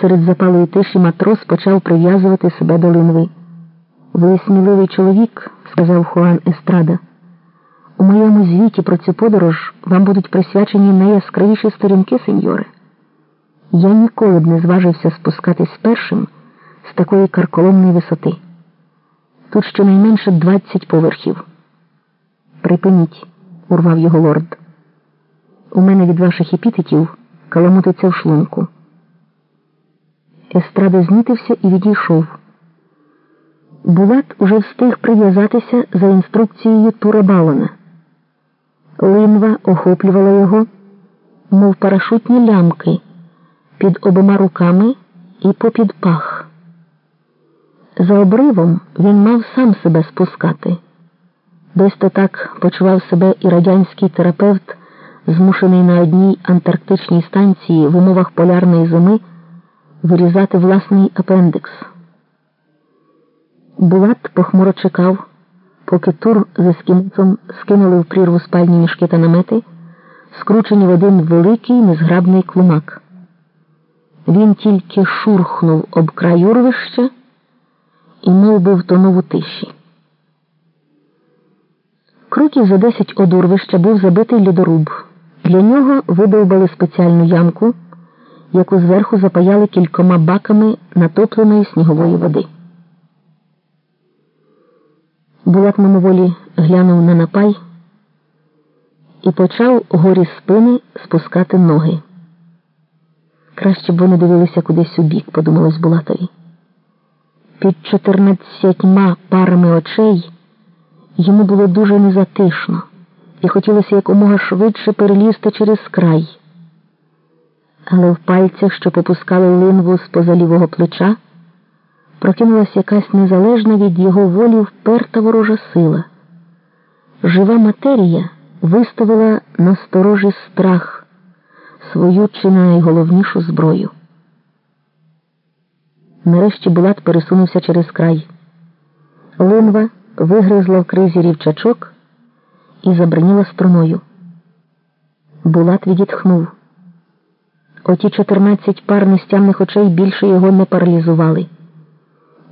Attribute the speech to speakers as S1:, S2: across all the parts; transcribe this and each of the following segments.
S1: Серед запалої тиші матрос почав прив'язувати себе до линви. Ви сміливий чоловік, сказав Хуан Естрада. У моєму звіті про цю подорож вам будуть присвячені найяскравіші сторінки, сеньоре. Я ніколи б не зважився спускатись першим з такої карколомної висоти. Тут щонайменше двадцять поверхів. Припиніть, урвав його лорд. У мене від ваших епітетів каламутиться в шлунку. Естрада знітився і відійшов. Булат уже встиг прив'язатися за інструкцією Тура Балана. Линва охоплювала його, мов парашутні лямки, під обома руками і попід пах. За обривом він мав сам себе спускати. Десь то так почував себе і радянський терапевт, змушений на одній антарктичній станції в умовах полярної зими вирізати власний апендикс. Булат похмуро чекав, поки тур з ескімцем скинули в прірву спальні мішки та намети, скручені в один великий незграбний клумак. Він тільки шурхнув об край урвища і мов би втонув у тиші. Кроків за десять од урвища був забитий льодоруб. Для нього видовбали спеціальну ямку, яку зверху запаяли кількома баками натопленої снігової води. Булат мимоволі глянув на напай і почав горі спини спускати ноги. Краще б вони дивилися кудись у бік, подумалось Булатові. Під чотирнадцятьма парами очей йому було дуже незатишно і хотілося якомога швидше перелізти через край. Але в пальцях, що попускали линву з поза лівого плеча, прокинулася якась незалежна від його волі вперта ворожа сила. Жива матерія виставила на сторожі страх свою чи найголовнішу зброю. Нарешті Булат пересунувся через край. Линва вигризла в кризі рівчачок і забриніла струною. Булат відітхнув. Оті чотирнадцять пар нестямних очей більше його не паралізували.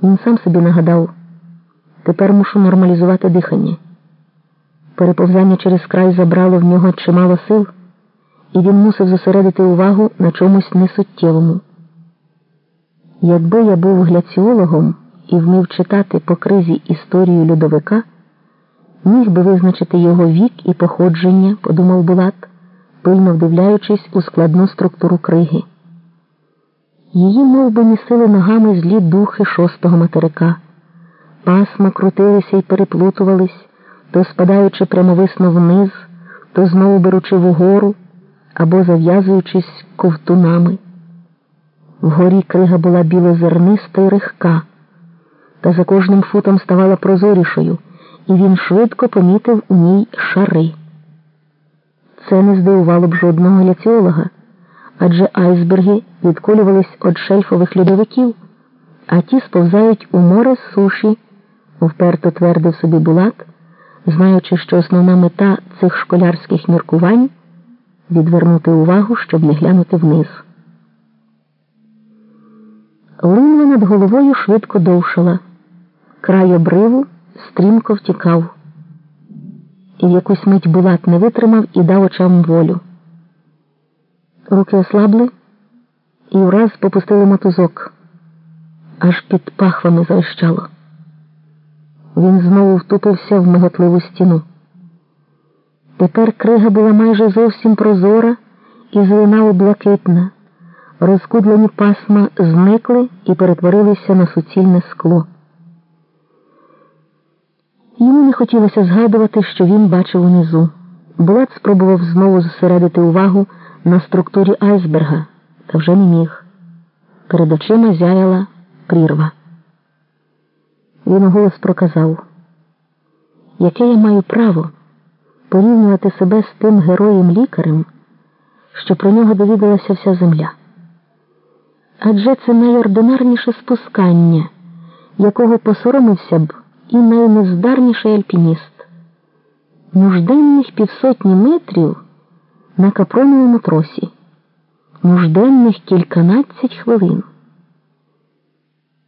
S1: Він сам собі нагадав тепер мушу нормалізувати дихання. Переповзання через край забрало в нього чимало сил, і він мусив зосередити увагу на чомусь несуттєвому. Якби я був гляціологом і вмів читати по кризі історію льодовика, міг би визначити його вік і походження, подумав Булат, пильно вдивляючись у складну структуру криги. Її мов би, місили ногами злі духи шостого материка. Пасма крутилися і переплутувались, то спадаючи прямовисно вниз, то знову беручи вгору або зав'язуючись ковтунами. Вгорі крига була білозерниста й рихка, та за кожним футом ставала прозорішою, і він швидко помітив у ній шари. Це не здивувало б жодного гляціолога, адже айсберги відколювались від шельфових льодовиків, а ті сповзають у море з суші, вперто твердив собі Булат, знаючи, що основна мета цих школярських міркувань відвернути увагу, щоб не глянути вниз. Линва над головою швидко довшала, край обриву стрімко втікав. І якусь мить Булат не витримав і дав очам волю. Руки ослабли і враз попустили мотузок, аж під пахвами завищало. Він знову втупився в миготливу стіну. Тепер крига була майже зовсім прозора і злинало блакитна. Розкудлені пасма зникли і перетворилися на суцільне скло. Йому не хотілося згадувати, що він бачив унизу. Булат спробував знову зосередити увагу на структурі айсберга, та вже не міг. Перед очима зяяла прірва. Він голос проказав, яке я маю право порівнювати себе з тим героєм-лікарем, що про нього довідалася вся земля. Адже це найординарніше спускання, якого посоромився б і найнездарніший альпініст. Нужденних півсотні метрів на капроновому тросі, нужденних кільканадцять хвилин.